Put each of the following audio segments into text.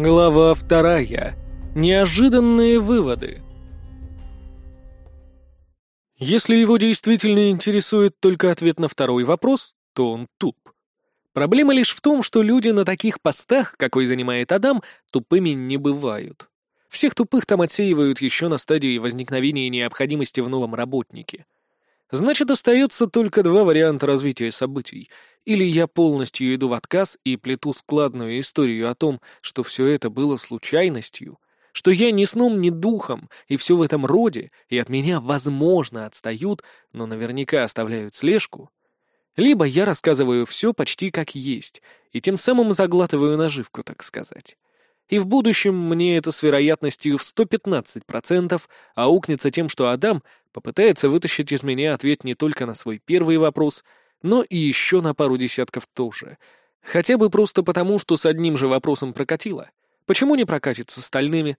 Глава вторая. Неожиданные выводы. Если его действительно интересует только ответ на второй вопрос, то он туп. Проблема лишь в том, что люди на таких постах, какой занимает Адам, тупыми не бывают. Всех тупых там отсеивают еще на стадии возникновения необходимости в новом работнике. Значит, остается только два варианта развития событий — или я полностью иду в отказ и плету складную историю о том, что все это было случайностью, что я ни сном, ни духом, и все в этом роде, и от меня, возможно, отстают, но наверняка оставляют слежку. Либо я рассказываю все почти как есть, и тем самым заглатываю наживку, так сказать. И в будущем мне это с вероятностью в 115% аукнется тем, что Адам попытается вытащить из меня ответ не только на свой первый вопрос — но и еще на пару десятков тоже. Хотя бы просто потому, что с одним же вопросом прокатило. Почему не прокатит с остальными?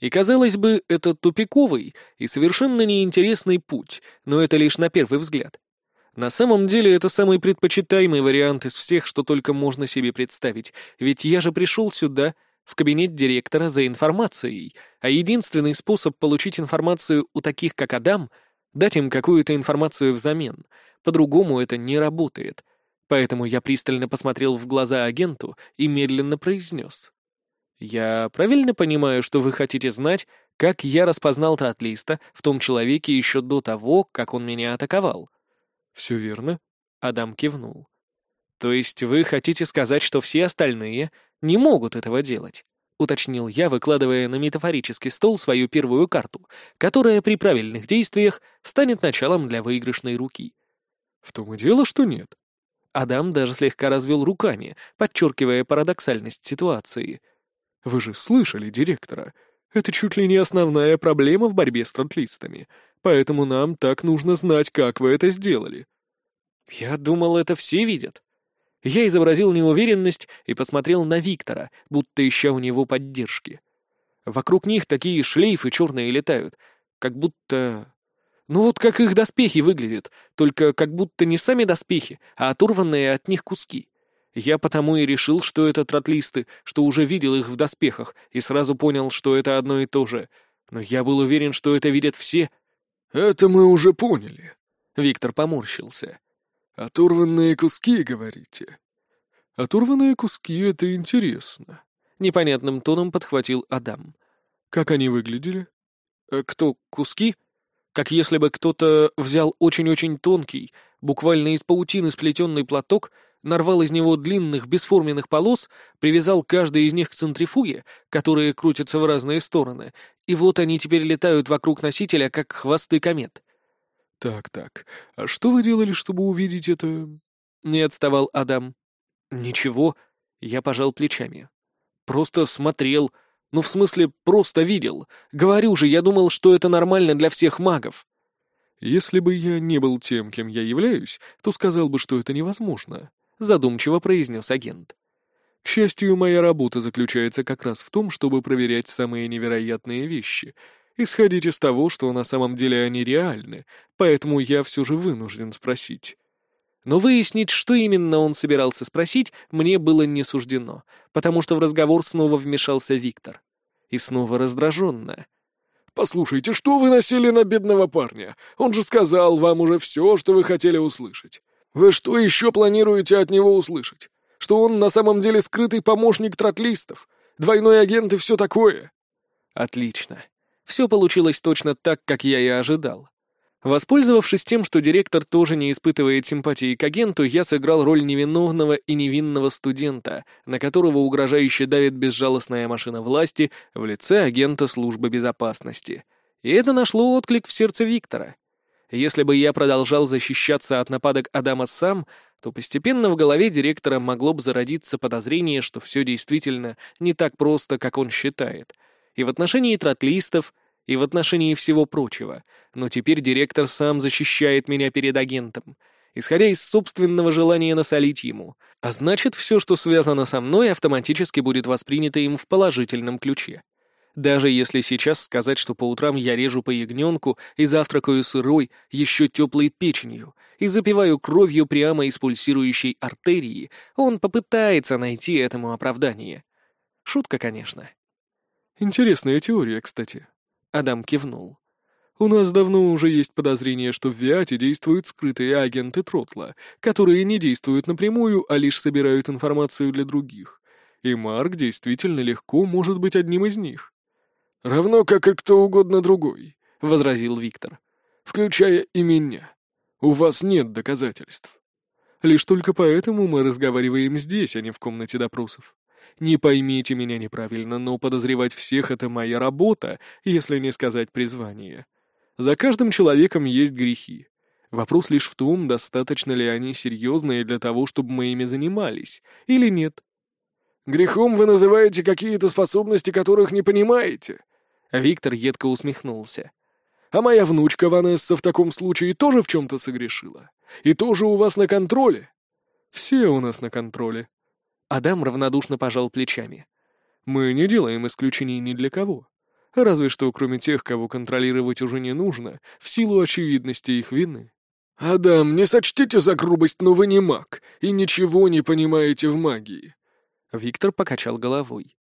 И, казалось бы, это тупиковый и совершенно неинтересный путь, но это лишь на первый взгляд. На самом деле это самый предпочитаемый вариант из всех, что только можно себе представить, ведь я же пришел сюда, в кабинет директора, за информацией, а единственный способ получить информацию у таких, как Адам — дать им какую-то информацию взамен. По-другому это не работает. Поэтому я пристально посмотрел в глаза агенту и медленно произнес. «Я правильно понимаю, что вы хотите знать, как я распознал тротлиста в том человеке еще до того, как он меня атаковал?» «Все верно», — Адам кивнул. «То есть вы хотите сказать, что все остальные не могут этого делать?» — уточнил я, выкладывая на метафорический стол свою первую карту, которая при правильных действиях станет началом для выигрышной руки. «В том и дело, что нет». Адам даже слегка развел руками, подчеркивая парадоксальность ситуации. «Вы же слышали директора. Это чуть ли не основная проблема в борьбе с тротлистами, поэтому нам так нужно знать, как вы это сделали». «Я думал, это все видят», я изобразил неуверенность и посмотрел на Виктора, будто ища у него поддержки. Вокруг них такие шлейфы черные летают, как будто... Ну вот как их доспехи выглядят, только как будто не сами доспехи, а оторванные от них куски. Я потому и решил, что это тротлисты, что уже видел их в доспехах, и сразу понял, что это одно и то же. Но я был уверен, что это видят все. «Это мы уже поняли», — Виктор поморщился. «Оторванные куски, говорите?» «Оторванные куски — это интересно», — непонятным тоном подхватил Адам. «Как они выглядели?» «Э, «Кто, куски?» Как если бы кто-то взял очень-очень тонкий, буквально из паутины сплетенный платок, нарвал из него длинных бесформенных полос, привязал каждый из них к центрифуге, которые крутятся в разные стороны, и вот они теперь летают вокруг носителя, как хвосты комет. «Так-так, а что вы делали, чтобы увидеть это?» Не отставал Адам. «Ничего», — я пожал плечами. «Просто смотрел. Ну, в смысле, просто видел. Говорю же, я думал, что это нормально для всех магов». «Если бы я не был тем, кем я являюсь, то сказал бы, что это невозможно», — задумчиво произнес агент. «К счастью, моя работа заключается как раз в том, чтобы проверять самые невероятные вещи — исходить из того, что на самом деле они реальны, поэтому я все же вынужден спросить. Но выяснить, что именно он собирался спросить, мне было не суждено, потому что в разговор снова вмешался Виктор. И снова раздраженно. «Послушайте, что вы насели на бедного парня? Он же сказал вам уже все, что вы хотели услышать. Вы что еще планируете от него услышать? Что он на самом деле скрытый помощник тротлистов, двойной агент и все такое?» «Отлично. Все получилось точно так, как я и ожидал. Воспользовавшись тем, что директор тоже не испытывает симпатии к агенту, я сыграл роль невиновного и невинного студента, на которого угрожающе давит безжалостная машина власти в лице агента службы безопасности. И это нашло отклик в сердце Виктора. Если бы я продолжал защищаться от нападок Адама сам, то постепенно в голове директора могло бы зародиться подозрение, что все действительно не так просто, как он считает. И в отношении тротлистов, и в отношении всего прочего, но теперь директор сам защищает меня перед агентом, исходя из собственного желания насолить ему, а значит, все, что связано со мной, автоматически будет воспринято им в положительном ключе. Даже если сейчас сказать, что по утрам я режу по ягненку и завтракаю сырой, еще теплой печенью, и запиваю кровью прямо из пульсирующей артерии, он попытается найти этому оправдание. Шутка, конечно. Интересная теория, кстати. Адам кивнул. У нас давно уже есть подозрение, что в Виате действуют скрытые агенты Тротла, которые не действуют напрямую, а лишь собирают информацию для других. И Марк действительно легко может быть одним из них. «Равно как и кто угодно другой», — возразил Виктор. «Включая и меня. У вас нет доказательств». Лишь только поэтому мы разговариваем здесь, а не в комнате допросов. Не поймите меня неправильно, но подозревать всех — это моя работа, если не сказать призвание. За каждым человеком есть грехи. Вопрос лишь в том, достаточно ли они серьезные для того, чтобы мы ими занимались, или нет. «Грехом вы называете какие-то способности, которых не понимаете?» Виктор едко усмехнулся. «А моя внучка Ванесса в таком случае тоже в чем-то согрешила? И тоже у вас на контроле?» «Все у нас на контроле». Адам равнодушно пожал плечами. «Мы не делаем исключений ни для кого. Разве что кроме тех, кого контролировать уже не нужно, в силу очевидности их вины. «Адам, не сочтите за грубость, но вы не маг, и ничего не понимаете в магии». Виктор покачал головой.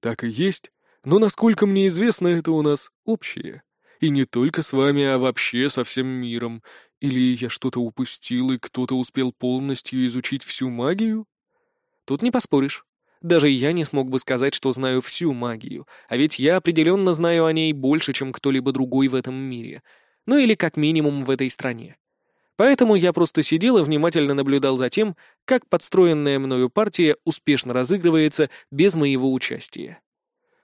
«Так и есть, но, насколько мне известно, это у нас общее. И не только с вами, а вообще со всем миром. Или я что-то упустил, и кто-то успел полностью изучить всю магию?» «Тут не поспоришь. Даже я не смог бы сказать, что знаю всю магию, а ведь я определенно знаю о ней больше, чем кто-либо другой в этом мире. Ну или как минимум в этой стране. Поэтому я просто сидел и внимательно наблюдал за тем, как подстроенная мною партия успешно разыгрывается без моего участия.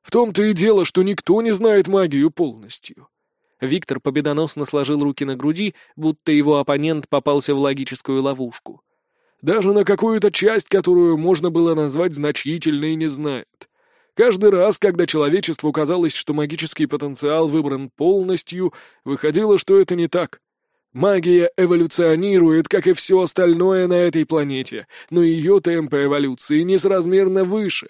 «В том-то и дело, что никто не знает магию полностью». Виктор победоносно сложил руки на груди, будто его оппонент попался в логическую ловушку даже на какую-то часть, которую можно было назвать значительной, не знает. Каждый раз, когда человечеству казалось, что магический потенциал выбран полностью, выходило, что это не так. Магия эволюционирует, как и все остальное на этой планете, но ее темпы эволюции несразмерно выше.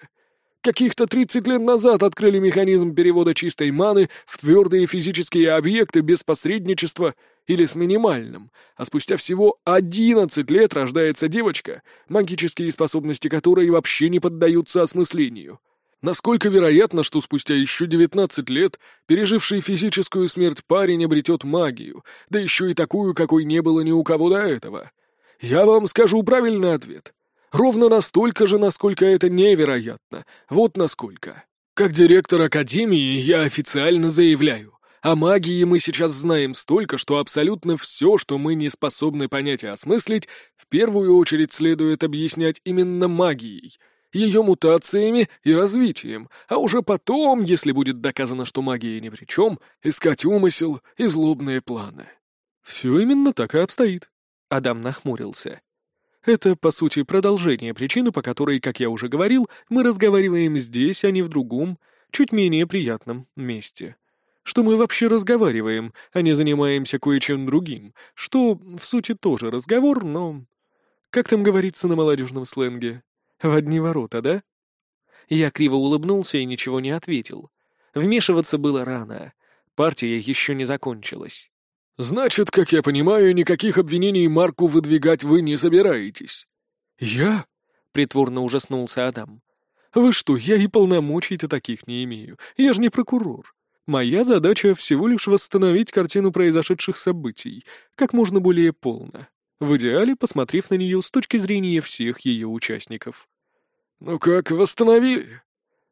Каких-то 30 лет назад открыли механизм перевода чистой маны в твердые физические объекты без посредничества — или с минимальным, а спустя всего 11 лет рождается девочка, магические способности которой вообще не поддаются осмыслению. Насколько вероятно, что спустя еще 19 лет переживший физическую смерть парень обретет магию, да еще и такую, какой не было ни у кого до этого? Я вам скажу правильный ответ. Ровно настолько же, насколько это невероятно. Вот насколько. Как директор Академии я официально заявляю. О магии мы сейчас знаем столько, что абсолютно все, что мы не способны понять и осмыслить, в первую очередь следует объяснять именно магией, ее мутациями и развитием, а уже потом, если будет доказано, что магия ни при чем, искать умысел и злобные планы. Все именно так и обстоит. Адам нахмурился. Это, по сути, продолжение причины, по которой, как я уже говорил, мы разговариваем здесь, а не в другом, чуть менее приятном месте что мы вообще разговариваем, а не занимаемся кое-чем другим, что, в сути, тоже разговор, но... Как там говорится на молодежном сленге? В одни ворота, да? Я криво улыбнулся и ничего не ответил. Вмешиваться было рано. Партия еще не закончилась. «Значит, как я понимаю, никаких обвинений Марку выдвигать вы не собираетесь?» «Я?» — притворно ужаснулся Адам. «Вы что, я и полномочий-то таких не имею. Я же не прокурор. Моя задача всего лишь восстановить картину произошедших событий, как можно более полно, в идеале посмотрев на нее с точки зрения всех ее участников. «Ну как, восстановили?»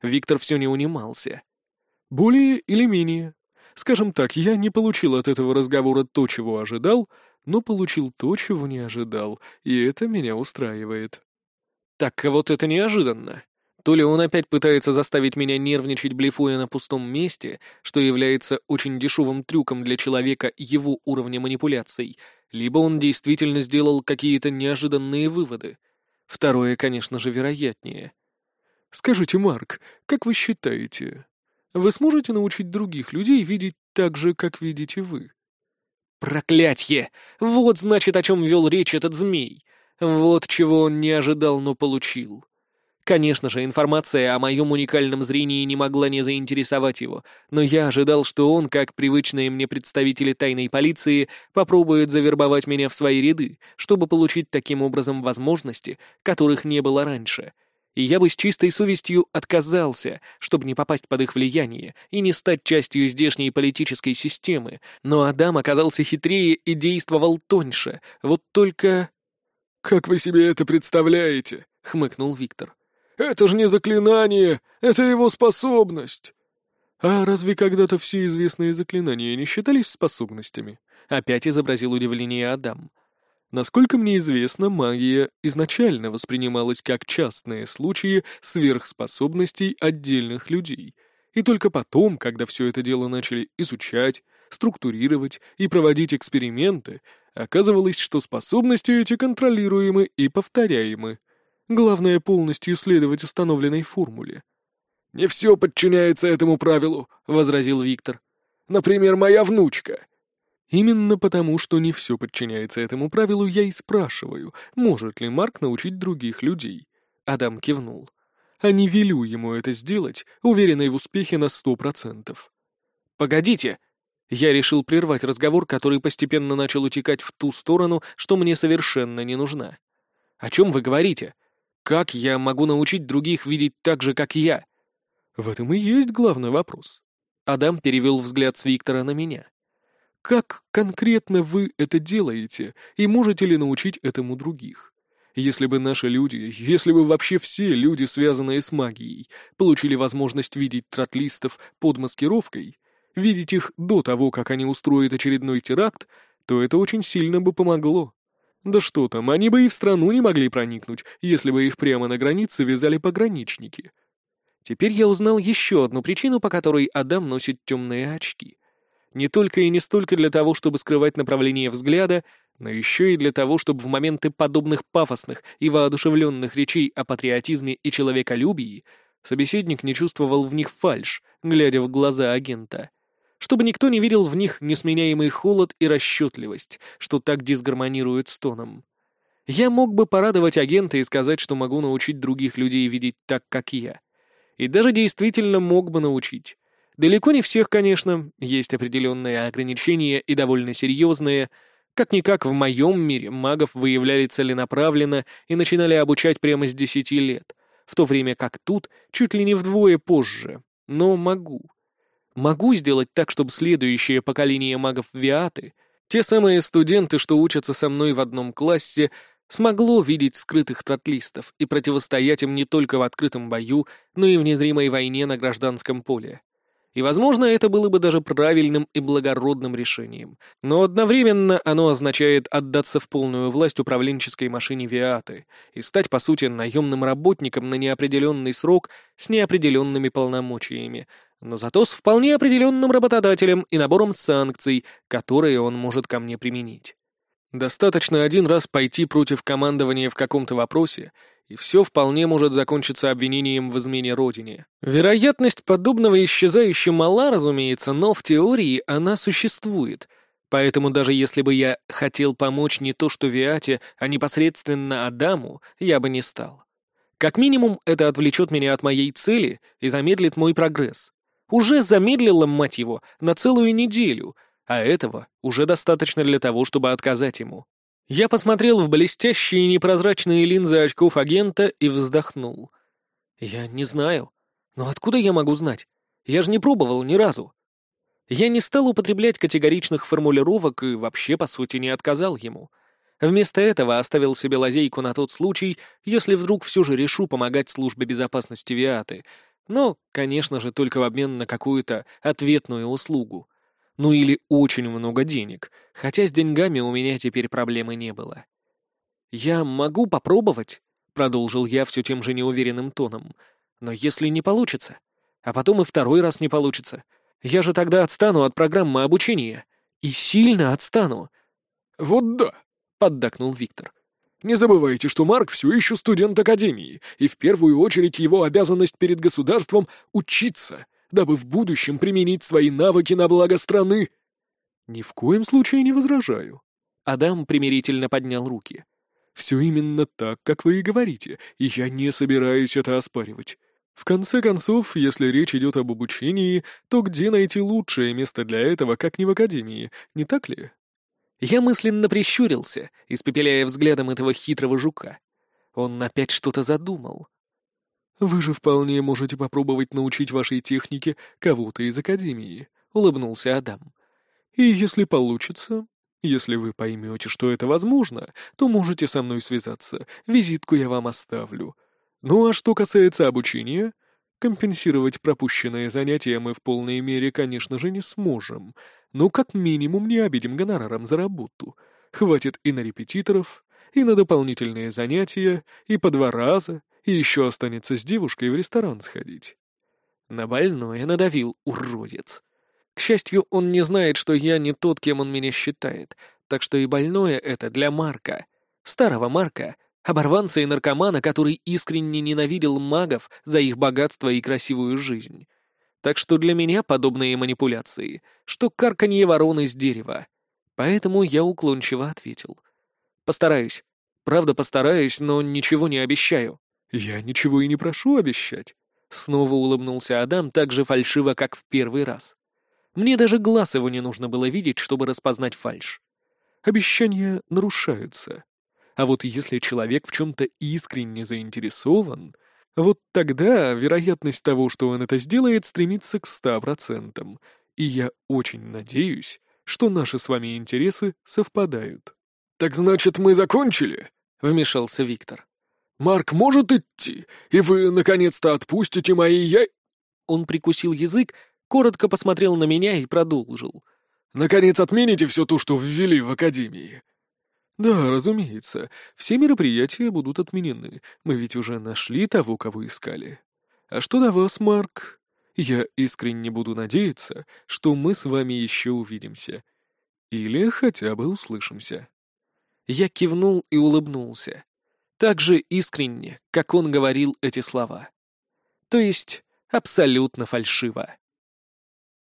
Виктор все не унимался. «Более или менее. Скажем так, я не получил от этого разговора то, чего ожидал, но получил то, чего не ожидал, и это меня устраивает». «Так вот это неожиданно. То ли он опять пытается заставить меня нервничать, блефуя на пустом месте, что является очень дешевым трюком для человека его уровня манипуляций, либо он действительно сделал какие-то неожиданные выводы. Второе, конечно же, вероятнее. «Скажите, Марк, как вы считаете, вы сможете научить других людей видеть так же, как видите вы?» «Проклятье! Вот, значит, о чем вел речь этот змей. Вот чего он не ожидал, но получил». Конечно же, информация о моем уникальном зрении не могла не заинтересовать его, но я ожидал, что он, как привычные мне представители тайной полиции, попробует завербовать меня в свои ряды, чтобы получить таким образом возможности, которых не было раньше. И я бы с чистой совестью отказался, чтобы не попасть под их влияние и не стать частью здешней политической системы, но Адам оказался хитрее и действовал тоньше, вот только... «Как вы себе это представляете?» — хмыкнул Виктор. «Это же не заклинание, это его способность!» «А разве когда-то все известные заклинания не считались способностями?» — опять изобразил удивление Адам. Насколько мне известно, магия изначально воспринималась как частные случаи сверхспособностей отдельных людей, и только потом, когда все это дело начали изучать, структурировать и проводить эксперименты, оказывалось, что способности эти контролируемы и повторяемы. Главное полностью следовать установленной формуле. «Не все подчиняется этому правилу», — возразил Виктор. «Например, моя внучка. Именно потому, что не все подчиняется этому правилу, я и спрашиваю, может ли Марк научить других людей. Адам кивнул. А не велю ему это сделать, уверенный в успехе на сто процентов. «Погодите!» Я решил прервать разговор, который постепенно начал утекать в ту сторону, что мне совершенно не нужна. «О чем вы говорите? Как я могу научить других видеть так же, как я?» В этом и есть главный вопрос. Адам перевел взгляд с Виктора на меня. Как конкретно вы это делаете, и можете ли научить этому других? Если бы наши люди, если бы вообще все люди, связанные с магией, получили возможность видеть тротлистов под маскировкой, видеть их до того, как они устроят очередной теракт, то это очень сильно бы помогло. Да что там, они бы и в страну не могли проникнуть, если бы их прямо на границе вязали пограничники. Теперь я узнал еще одну причину, по которой Адам носит темные очки — не только и не столько для того, чтобы скрывать направление взгляда, но еще и для того, чтобы в моменты подобных пафосных и воодушевленных речей о патриотизме и человеколюбии собеседник не чувствовал в них фальшь, глядя в глаза агента. Чтобы никто не видел в них несменяемый холод и расчетливость, что так дисгармонирует с тоном. Я мог бы порадовать агента и сказать, что могу научить других людей видеть так, как я. И даже действительно мог бы научить. Далеко не всех, конечно, есть определенные ограничения и довольно серьезные. Как-никак в моем мире магов выявляли целенаправленно и начинали обучать прямо с десяти лет, в то время как тут чуть ли не вдвое позже. Но могу. Могу сделать так, чтобы следующее поколение магов Виаты, те самые студенты, что учатся со мной в одном классе, смогло видеть скрытых тротлистов и противостоять им не только в открытом бою, но и в незримой войне на гражданском поле. И, возможно, это было бы даже правильным и благородным решением. Но одновременно оно означает отдаться в полную власть управленческой машине Виаты и стать, по сути, наемным работником на неопределенный срок с неопределенными полномочиями, но зато с вполне определенным работодателем и набором санкций, которые он может ко мне применить. Достаточно один раз пойти против командования в каком-то вопросе, и все вполне может закончиться обвинением в измене родине. Вероятность подобного исчезающе мала, разумеется, но в теории она существует. Поэтому даже если бы я хотел помочь не то что Виате, а непосредственно Адаму, я бы не стал. Как минимум, это отвлечет меня от моей цели и замедлит мой прогресс. Уже замедлило, мать его, на целую неделю, а этого уже достаточно для того, чтобы отказать ему. Я посмотрел в блестящие непрозрачные линзы очков агента и вздохнул. Я не знаю. Но откуда я могу знать? Я же не пробовал ни разу. Я не стал употреблять категоричных формулировок и вообще, по сути, не отказал ему. Вместо этого оставил себе лазейку на тот случай, если вдруг все же решу помогать службе безопасности Виаты. Но, конечно же, только в обмен на какую-то ответную услугу. Ну или очень много денег, хотя с деньгами у меня теперь проблемы не было. «Я могу попробовать», — продолжил я все тем же неуверенным тоном, «но если не получится, а потом и второй раз не получится, я же тогда отстану от программы обучения. И сильно отстану». «Вот да», — поддакнул Виктор. «Не забывайте, что Марк все еще студент Академии, и в первую очередь его обязанность перед государством — учиться, дабы в будущем применить свои навыки на благо страны». «Ни в коем случае не возражаю». Адам примирительно поднял руки. «Все именно так, как вы и говорите, и я не собираюсь это оспаривать. В конце концов, если речь идет об обучении, то где найти лучшее место для этого, как не в академии, не так ли?» Я мысленно прищурился, испепеляя взглядом этого хитрого жука. Он опять что-то задумал. Вы же вполне можете попробовать научить вашей технике кого-то из Академии», — улыбнулся Адам. «И если получится, если вы поймете, что это возможно, то можете со мной связаться, визитку я вам оставлю. Ну а что касается обучения, компенсировать пропущенные занятия мы в полной мере, конечно же, не сможем, но как минимум не обидим гонораром за работу. Хватит и на репетиторов, и на дополнительные занятия, и по два раза, и еще останется с девушкой в ресторан сходить. На больное надавил уродец. К счастью, он не знает, что я не тот, кем он меня считает, так что и больное это для Марка. Старого Марка, оборванца и наркомана, который искренне ненавидел магов за их богатство и красивую жизнь. Так что для меня подобные манипуляции, что карканье вороны с дерева. Поэтому я уклончиво ответил. Постараюсь. Правда, постараюсь, но ничего не обещаю. Я ничего и не прошу обещать. Снова улыбнулся Адам так же фальшиво, как в первый раз. Мне даже глаз его не нужно было видеть, чтобы распознать фальшь. Обещания нарушаются. А вот если человек в чем-то искренне заинтересован, вот тогда вероятность того, что он это сделает, стремится к ста процентам. И я очень надеюсь, что наши с вами интересы совпадают. «Так значит, мы закончили?» — вмешался Виктор. «Марк может идти, и вы, наконец-то, отпустите мои я...» Он прикусил язык, коротко посмотрел на меня и продолжил. «Наконец отмените все то, что ввели в Академии». «Да, разумеется. Все мероприятия будут отменены. Мы ведь уже нашли того, кого искали. А что до вас, Марк? Я искренне буду надеяться, что мы с вами еще увидимся. Или хотя бы услышимся». Я кивнул и улыбнулся. Так же искренне, как он говорил эти слова. То есть абсолютно фальшиво.